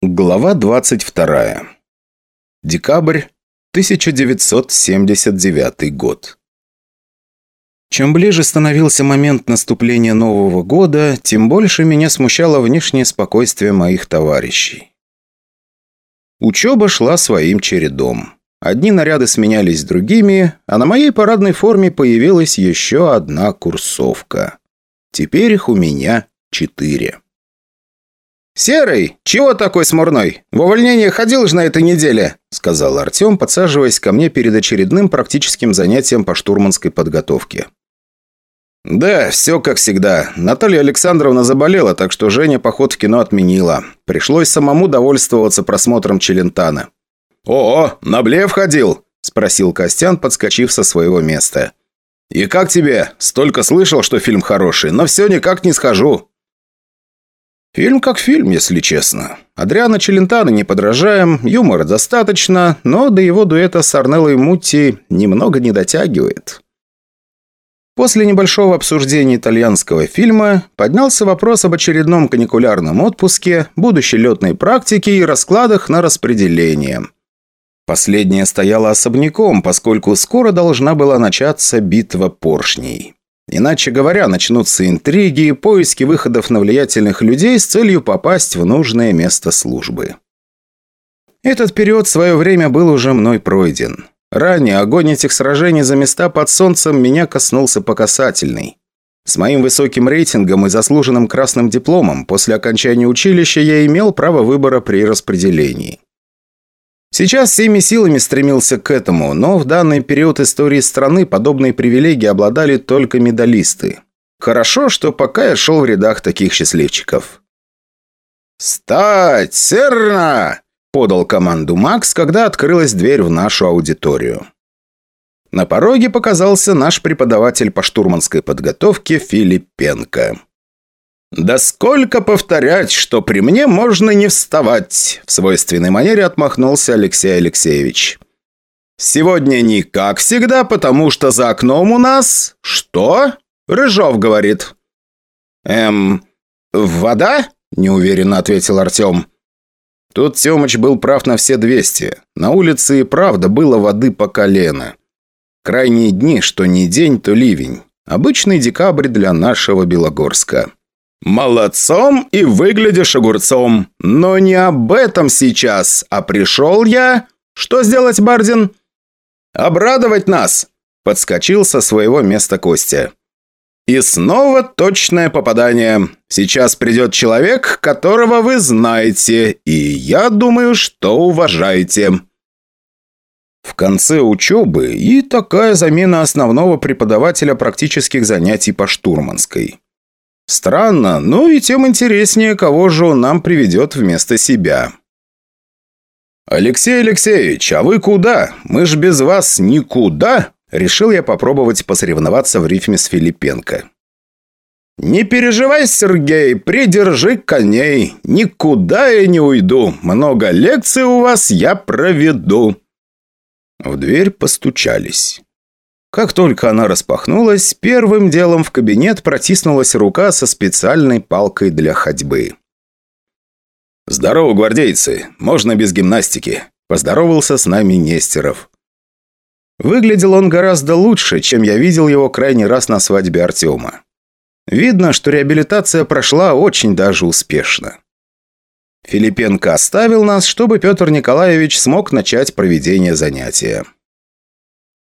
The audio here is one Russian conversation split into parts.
Глава 22. Декабрь 1979 год. Чем ближе становился момент наступления Нового года, тем больше меня смущало внешнее спокойствие моих товарищей. Учеба шла своим чередом. Одни наряды сменялись другими, а на моей парадной форме появилась еще одна курсовка. Теперь их у меня четыре. «Серый, чего такой смурной? В увольнение ходил же на этой неделе», сказал Артем, подсаживаясь ко мне перед очередным практическим занятием по штурманской подготовке. «Да, все как всегда. Наталья Александровна заболела, так что Женя поход в кино отменила. Пришлось самому довольствоваться просмотром Челентана». «О, на блеф ходил?» – спросил Костян, подскочив со своего места. «И как тебе? Столько слышал, что фильм хороший, но все никак не схожу». Фильм как фильм, если честно. Адриана Челентано не подражаем, юмора достаточно, но до его дуэта с Арнеллой Мутти немного не дотягивает. После небольшого обсуждения итальянского фильма поднялся вопрос об очередном каникулярном отпуске, будущей летной практике и раскладах на распределение. Последняя стояла особняком, поскольку скоро должна была начаться битва поршней. Иначе говоря, начнутся интриги и поиски выходов на влиятельных людей с целью попасть в нужное место службы. Этот период в свое время был уже мной пройден. Ранее огонь этих сражений за места под солнцем меня коснулся по касательной. С моим высоким рейтингом и заслуженным красным дипломом после окончания училища я имел право выбора при распределении. Сейчас всеми силами стремился к этому, но в данный период истории страны подобные привилегии обладали только медалисты. Хорошо, что пока я шел в рядах таких счастливчиков. «Стать! Серна!» – подал команду Макс, когда открылась дверь в нашу аудиторию. На пороге показался наш преподаватель по штурманской подготовке Филиппенко. «Да сколько повторять, что при мне можно не вставать!» В свойственной манере отмахнулся Алексей Алексеевич. «Сегодня не как всегда, потому что за окном у нас...» «Что?» Рыжов говорит. «Эм... Вода?» – неуверенно ответил Артем. Тут Тёмыч был прав на все двести. На улице и правда было воды по колено. Крайние дни, что не день, то ливень. Обычный декабрь для нашего Белогорска. «Молодцом и выглядишь огурцом. Но не об этом сейчас, а пришел я... Что сделать, Бардин?» «Обрадовать нас!» – подскочил со своего места Костя. «И снова точное попадание. Сейчас придет человек, которого вы знаете, и я думаю, что уважаете». В конце учебы и такая замена основного преподавателя практических занятий по штурманской. Странно, но и тем интереснее, кого же он нам приведет вместо себя. «Алексей Алексеевич, а вы куда? Мы ж без вас никуда!» Решил я попробовать посоревноваться в рифме с Филипенко. «Не переживай, Сергей, придержи коней. Никуда я не уйду. Много лекций у вас я проведу». В дверь постучались. Как только она распахнулась, первым делом в кабинет протиснулась рука со специальной палкой для ходьбы. «Здорово, гвардейцы! Можно без гимнастики!» – поздоровался с нами Нестеров. Выглядел он гораздо лучше, чем я видел его крайний раз на свадьбе Артема. Видно, что реабилитация прошла очень даже успешно. Филипенко оставил нас, чтобы Петр Николаевич смог начать проведение занятия.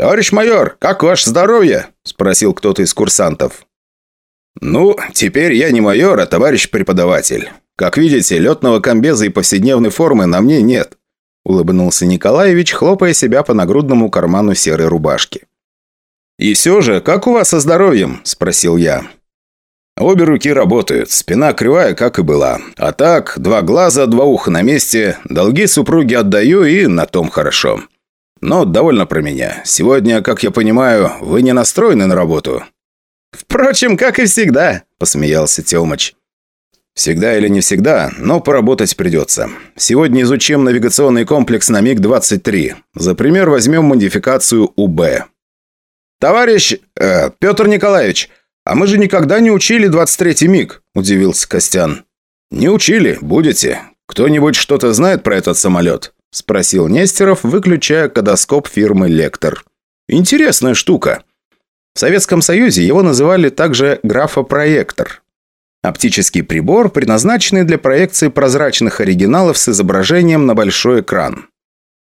«Товарищ майор, как ваше здоровье?» – спросил кто-то из курсантов. «Ну, теперь я не майор, а товарищ преподаватель. Как видите, летного комбеза и повседневной формы на мне нет», – улыбнулся Николаевич, хлопая себя по нагрудному карману серой рубашки. «И все же, как у вас со здоровьем?» – спросил я. Обе руки работают, спина кривая, как и была. А так, два глаза, два уха на месте, долги супруги отдаю и на том хорошо. Но довольно про меня. Сегодня, как я понимаю, вы не настроены на работу». «Впрочем, как и всегда», – посмеялся Тёмыч. «Всегда или не всегда, но поработать придется. Сегодня изучим навигационный комплекс на МиГ-23. За пример возьмем модификацию УБ». «Товарищ э, Петр Николаевич, а мы же никогда не учили 23-й МиГ», – удивился Костян. «Не учили, будете. кто-нибудь что-то знает про этот самолет?» – спросил Нестеров, выключая кадоскоп фирмы «Лектор». «Интересная штука». В Советском Союзе его называли также графопроектор. Оптический прибор, предназначенный для проекции прозрачных оригиналов с изображением на большой экран.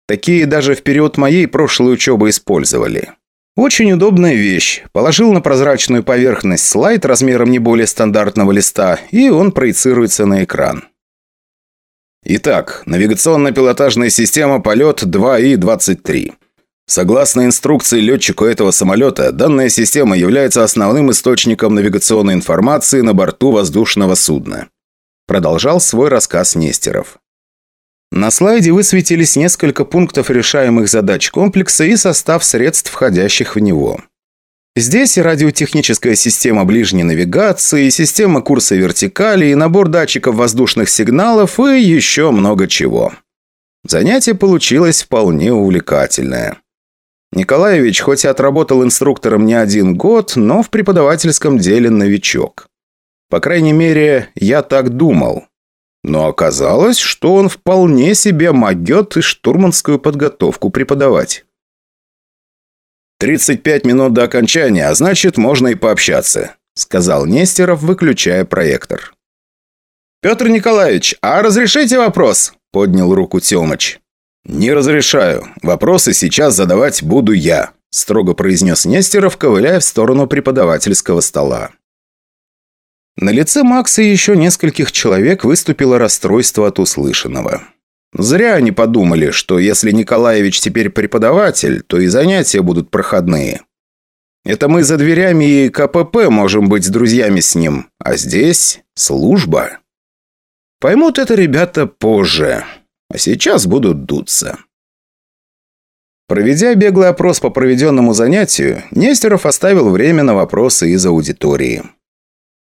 Такие даже в период моей прошлой учебы использовали. Очень удобная вещь. Положил на прозрачную поверхность слайд размером не более стандартного листа, и он проецируется на экран. Итак, навигационно-пилотажная система «Полет 2И-23». Согласно инструкции летчику этого самолета, данная система является основным источником навигационной информации на борту воздушного судна. Продолжал свой рассказ Нестеров. На слайде высветились несколько пунктов решаемых задач комплекса и состав средств, входящих в него. Здесь и радиотехническая система ближней навигации, и система курса вертикали, и набор датчиков воздушных сигналов, и еще много чего. Занятие получилось вполне увлекательное. Николаевич хоть и отработал инструктором не один год, но в преподавательском деле новичок. По крайней мере, я так думал. Но оказалось, что он вполне себе могет и штурманскую подготовку преподавать. 35 минут до окончания, а значит, можно и пообщаться», сказал Нестеров, выключая проектор. «Петр Николаевич, а разрешите вопрос?» поднял руку Темыч. «Не разрешаю. Вопросы сейчас задавать буду я», строго произнес Нестеров, ковыляя в сторону преподавательского стола. На лице Макса и еще нескольких человек выступило расстройство от услышанного. Зря они подумали, что если Николаевич теперь преподаватель, то и занятия будут проходные. Это мы за дверями и КПП можем быть друзьями с ним, а здесь служба. Поймут это ребята позже, а сейчас будут дуться. Проведя беглый опрос по проведенному занятию, Нестеров оставил время на вопросы из аудитории.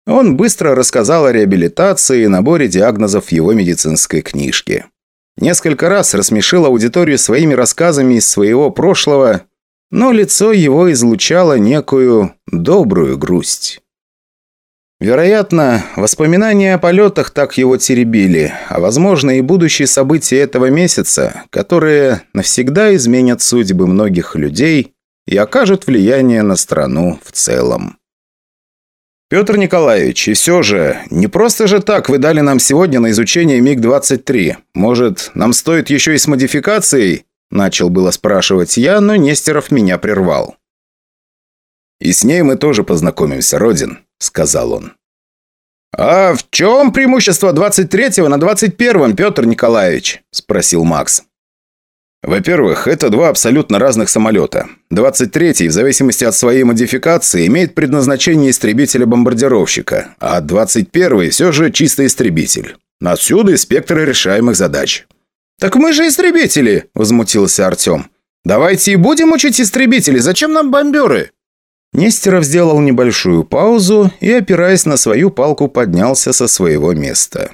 Он быстро рассказал о реабилитации и наборе диагнозов в его медицинской книжке. Несколько раз рассмешил аудиторию своими рассказами из своего прошлого, но лицо его излучало некую добрую грусть. Вероятно, воспоминания о полетах так его теребили, а возможно и будущие события этого месяца, которые навсегда изменят судьбы многих людей и окажут влияние на страну в целом. «Петр Николаевич, и все же, не просто же так вы дали нам сегодня на изучение МиГ-23. Может, нам стоит еще и с модификацией?» Начал было спрашивать я, но Нестеров меня прервал. «И с ней мы тоже познакомимся, Родин», — сказал он. «А в чем преимущество 23-го на 21-м, Петр Николаевич?» – спросил Макс. Во-первых, это два абсолютно разных самолета. 23-й, в зависимости от своей модификации, имеет предназначение истребителя-бомбардировщика, а 21-й все же чисто истребитель. Отсюда и спектр решаемых задач. «Так мы же истребители!» – возмутился Артем. «Давайте и будем учить истребителей. Зачем нам бомберы?» Нестеров сделал небольшую паузу и, опираясь на свою палку, поднялся со своего места.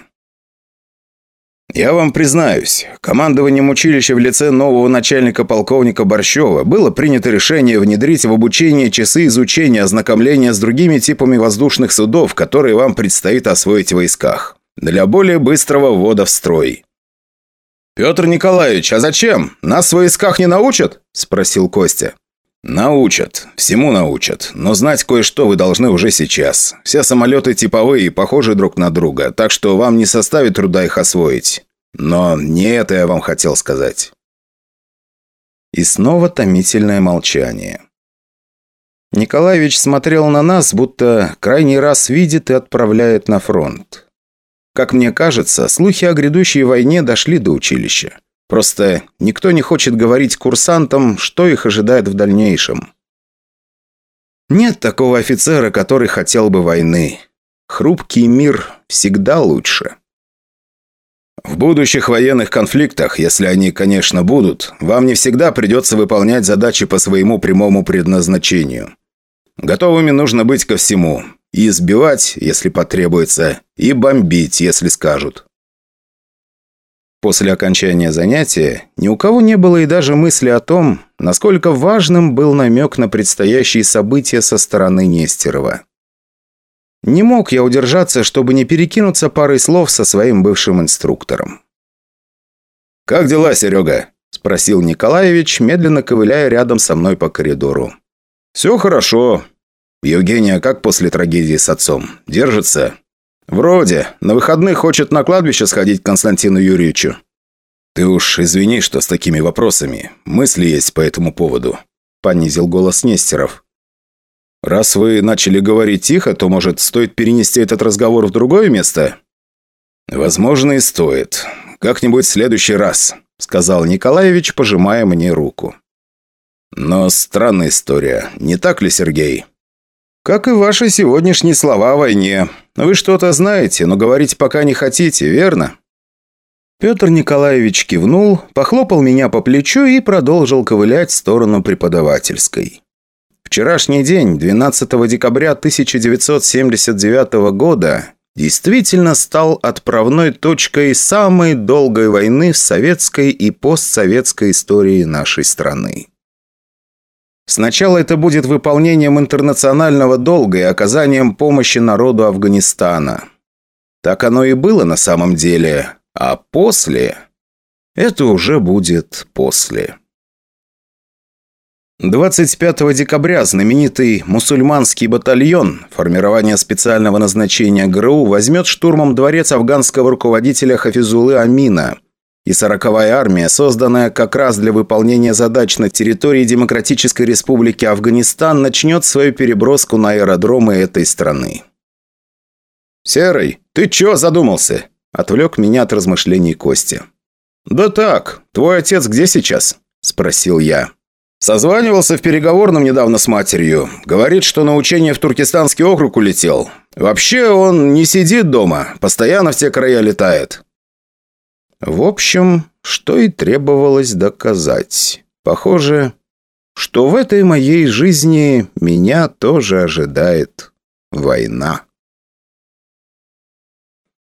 Я вам признаюсь, командованием училища в лице нового начальника полковника Борщева было принято решение внедрить в обучение часы изучения ознакомления с другими типами воздушных судов, которые вам предстоит освоить в войсках, для более быстрого ввода в строй. «Петр Николаевич, а зачем? Нас в войсках не научат?» – спросил Костя. «Научат. Всему научат. Но знать кое-что вы должны уже сейчас. Все самолеты типовые и похожи друг на друга, так что вам не составит труда их освоить. Но не это я вам хотел сказать». И снова томительное молчание. Николаевич смотрел на нас, будто крайний раз видит и отправляет на фронт. Как мне кажется, слухи о грядущей войне дошли до училища. Просто никто не хочет говорить курсантам, что их ожидает в дальнейшем. Нет такого офицера, который хотел бы войны. Хрупкий мир всегда лучше. В будущих военных конфликтах, если они, конечно, будут, вам не всегда придется выполнять задачи по своему прямому предназначению. Готовыми нужно быть ко всему. И избивать, если потребуется, и бомбить, если скажут. После окончания занятия ни у кого не было и даже мысли о том, насколько важным был намек на предстоящие события со стороны Нестерова. Не мог я удержаться, чтобы не перекинуться парой слов со своим бывшим инструктором. «Как дела, Серега?» – спросил Николаевич, медленно ковыляя рядом со мной по коридору. «Все хорошо. Евгения как после трагедии с отцом? Держится?» «Вроде. На выходных хочет на кладбище сходить к Константину Юрьевичу». «Ты уж извини, что с такими вопросами. Мысли есть по этому поводу», – понизил голос Нестеров. «Раз вы начали говорить тихо, то, может, стоит перенести этот разговор в другое место?» «Возможно, и стоит. Как-нибудь в следующий раз», – сказал Николаевич, пожимая мне руку. «Но странная история, не так ли, Сергей?» «Как и ваши сегодняшние слова о войне. Вы что-то знаете, но говорить пока не хотите, верно?» Петр Николаевич кивнул, похлопал меня по плечу и продолжил ковылять в сторону преподавательской. Вчерашний день, 12 декабря 1979 года, действительно стал отправной точкой самой долгой войны в советской и постсоветской истории нашей страны. Сначала это будет выполнением интернационального долга и оказанием помощи народу Афганистана. Так оно и было на самом деле, а после... Это уже будет после. 25 декабря знаменитый мусульманский батальон формирования специального назначения ГРУ возьмет штурмом дворец афганского руководителя Хафизулы Амина – и сороковая армия, созданная как раз для выполнения задач на территории Демократической Республики Афганистан, начнет свою переброску на аэродромы этой страны. «Серый, ты чё задумался?» – отвлек меня от размышлений Кости. «Да так, твой отец где сейчас?» – спросил я. Созванивался в переговорном недавно с матерью. Говорит, что на учение в Туркестанский округ улетел. Вообще он не сидит дома, постоянно в те края летает. В общем, что и требовалось доказать. Похоже, что в этой моей жизни меня тоже ожидает война.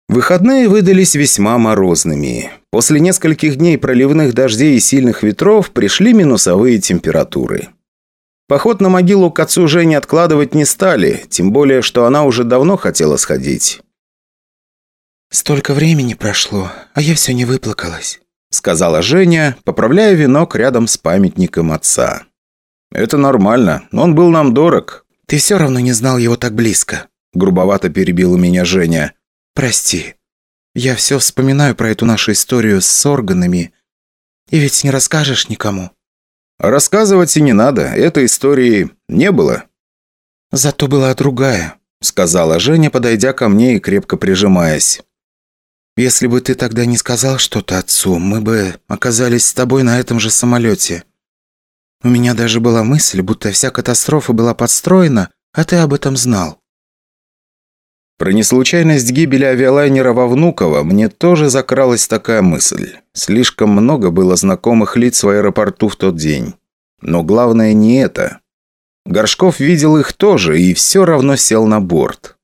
Выходные выдались весьма морозными. После нескольких дней проливных дождей и сильных ветров пришли минусовые температуры. Поход на могилу к отцу Жени откладывать не стали, тем более, что она уже давно хотела сходить. «Столько времени прошло, а я все не выплакалась», сказала Женя, поправляя венок рядом с памятником отца. «Это нормально, он был нам дорог». «Ты все равно не знал его так близко», грубовато перебила меня Женя. «Прости. Я все вспоминаю про эту нашу историю с органами. И ведь не расскажешь никому». «Рассказывать и не надо, этой истории не было». «Зато была другая», сказала Женя, подойдя ко мне и крепко прижимаясь. Если бы ты тогда не сказал что-то отцу, мы бы оказались с тобой на этом же самолете. У меня даже была мысль, будто вся катастрофа была подстроена, а ты об этом знал». Про неслучайность гибели авиалайнера во Внуково мне тоже закралась такая мысль. Слишком много было знакомых лиц в аэропорту в тот день. Но главное не это. Горшков видел их тоже и все равно сел на борт.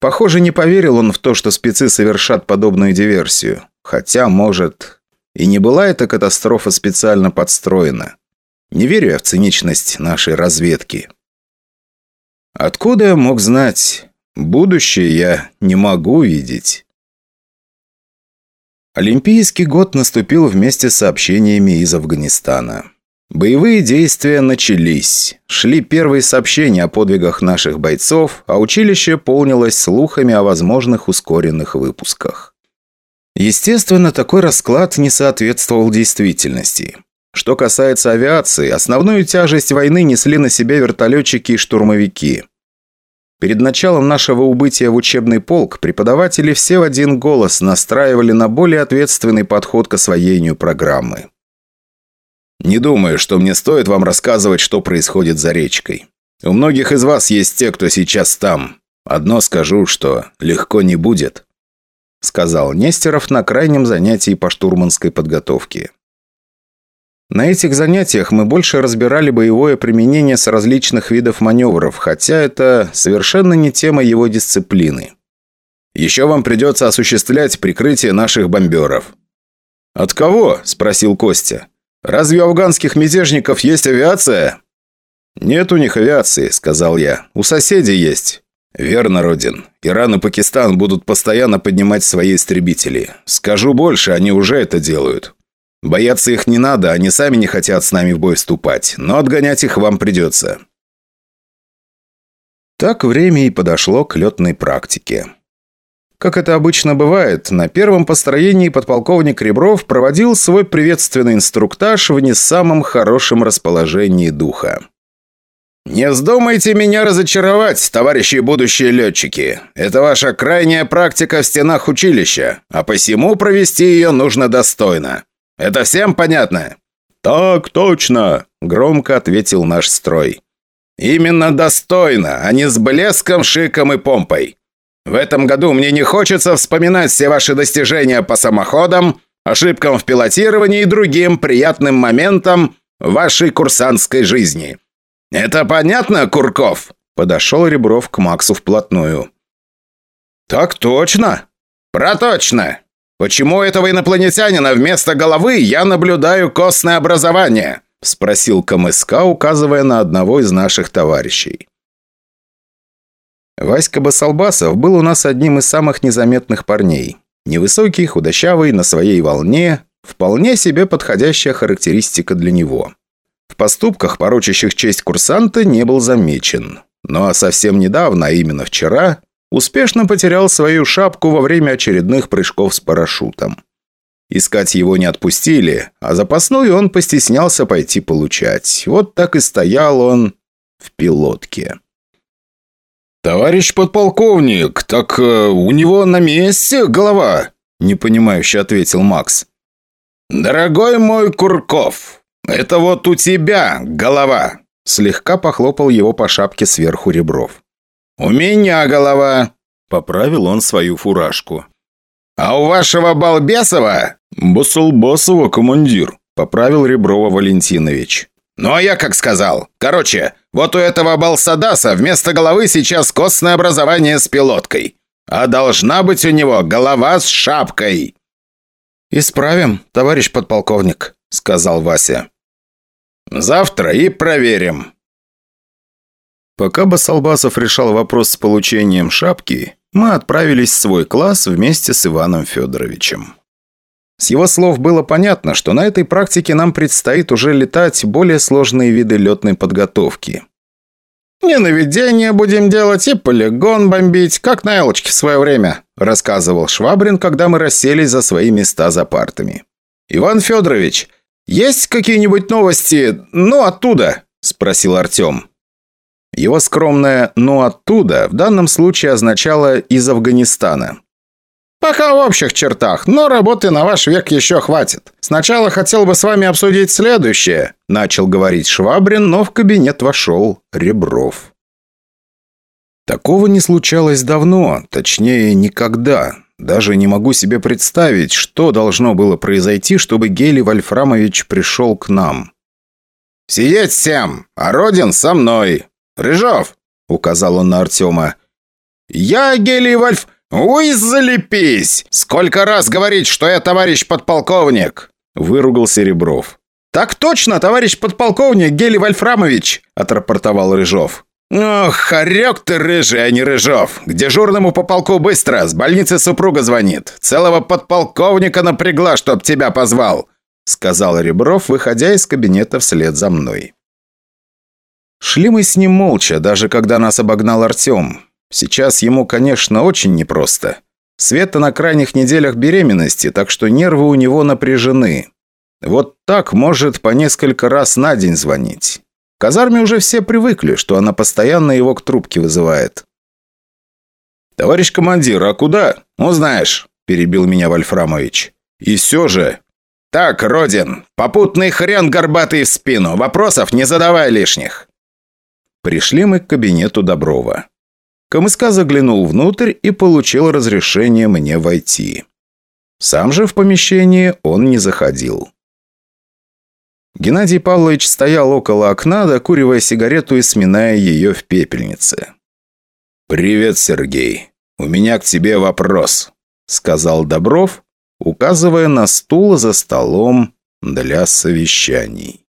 Похоже, не поверил он в то, что спецы совершат подобную диверсию. Хотя, может, и не была эта катастрофа специально подстроена. Не верю я в циничность нашей разведки. Откуда я мог знать? Будущее я не могу видеть. Олимпийский год наступил вместе с сообщениями из Афганистана. Боевые действия начались. Шли первые сообщения о подвигах наших бойцов, а училище полнилось слухами о возможных ускоренных выпусках. Естественно, такой расклад не соответствовал действительности. Что касается авиации, основную тяжесть войны несли на себе вертолетчики и штурмовики. Перед началом нашего убытия в учебный полк преподаватели все в один голос настраивали на более ответственный подход к освоению программы. Не думаю, что мне стоит вам рассказывать, что происходит за речкой. У многих из вас есть те, кто сейчас там. Одно скажу, что легко не будет», — сказал Нестеров на крайнем занятии по штурманской подготовке. На этих занятиях мы больше разбирали боевое применение с различных видов маневров, хотя это совершенно не тема его дисциплины. Еще вам придется осуществлять прикрытие наших бомберов. «От кого?» – спросил Костя. Разве у афганских мятежников есть авиация?» «Нет у них авиации», — сказал я. «У соседей есть». «Верно, Родин. Иран и Пакистан будут постоянно поднимать свои истребители. Скажу больше, они уже это делают. Бояться их не надо, они сами не хотят с нами в бой вступать, но отгонять их вам придется». Так время и подошло к летной практике. Как это обычно бывает, на первом построении подполковник Ребров проводил свой приветственный инструктаж в не самом хорошем расположении духа. «Не вздумайте меня разочаровать, товарищи будущие летчики. Это ваша крайняя практика в стенах училища, а посему провести ее нужно достойно. Это всем понятно?» «Так точно», – громко ответил наш строй. «Именно достойно, а не с блеском, шиком и помпой. В этом году мне не хочется вспоминать все ваши достижения по самоходам, ошибкам в пилотировании и другим приятным моментам вашей курсантской жизни. Это понятно, Курков?» Подошел Ребров к Максу вплотную. «Так точно!» «Проточно! Почему этого инопланетянина вместо головы я наблюдаю костное образование?» Спросил КМСК, указывая на одного из наших товарищей. Васька Басалбасов был у нас одним из самых незаметных парней. Невысокий, худощавый, на своей волне. Вполне себе подходящая характеристика для него. В поступках, порочащих честь курсанта, не был замечен. А совсем недавно, а именно вчера, успешно потерял свою шапку во время очередных прыжков с парашютом. Искать его не отпустили, а запасную он постеснялся пойти получать. Вот так и стоял он в пилотке. «Товарищ подполковник, так э, у него на месте голова?» – непонимающе ответил Макс. «Дорогой мой Курков, это вот у тебя голова!» Слегка похлопал его по шапке сверху Ребров. «У меня голова!» – поправил он свою фуражку. «А у вашего Балбесова?» «Басалбасова, командир», – поправил Реброва Валентинович. «Ну а я как сказал. Короче, вот у этого Балсадаса вместо головы сейчас костное образование с пилоткой. А должна быть у него голова с шапкой». «Исправим, товарищ подполковник», – сказал Вася. «Завтра и проверим». Пока Басалбасов решал вопрос с получением шапки, мы отправились в свой класс вместе с Иваном Федоровичем. С его слов было понятно, что на этой практике нам предстоит уже летать более сложные виды летной подготовки. «Не наведение будем делать и полигон бомбить, как на Элочке в свое время», рассказывал Швабрин, когда мы расселись за свои места за партами. «Иван Федорович, есть какие-нибудь новости, ну, оттуда?» – спросил Артем. Его скромное «ну оттуда» в данном случае означало «из Афганистана». «Пока в общих чертах, но работы на ваш век еще хватит. Сначала хотел бы с вами обсудить следующее», – начал говорить Швабрин, но в кабинет вошел Ребров. Такого не случалось давно, точнее, никогда. Даже не могу себе представить, что должно было произойти, чтобы Гели Вольфрамович пришел к нам. «Сидеть всем, а Родин со мной. Рыжов!» – указал он на Артема. «Я Гели Вольф...» «Уй, залепись! Сколько раз говорить, что я товарищ подполковник!» Выругался Ребров. «Так точно, товарищ подполковник Гели Вольфрамович!» отрапортовал Рыжов. «Ох, хорек ты рыжий, а не Рыжов! К дежурному по полку быстро, с больницы супруга звонит. Целого подполковника напрягла, чтоб тебя позвал!» Сказал Ребров, выходя из кабинета вслед за мной. Шли мы с ним молча, даже когда нас обогнал Артем. Сейчас ему, конечно, очень непросто. Света на крайних неделях беременности, так что нервы у него напряжены. Вот так может по несколько раз на день звонить. В казарме уже все привыкли, что она постоянно его к трубке вызывает. «Товарищ командир, а куда? Узнаешь», – перебил меня Вольфрамович. «И все же...» «Так, Родин, попутный хрен горбатый в спину, вопросов не задавай лишних». Пришли мы к кабинету Доброва. КМСК заглянул внутрь и получил разрешение мне войти. Сам же в помещение он не заходил. Геннадий Павлович стоял около окна, докуривая сигарету и сминая ее в пепельнице. «Привет, Сергей. У меня к тебе вопрос», — сказал Добров, указывая на стул за столом для совещаний.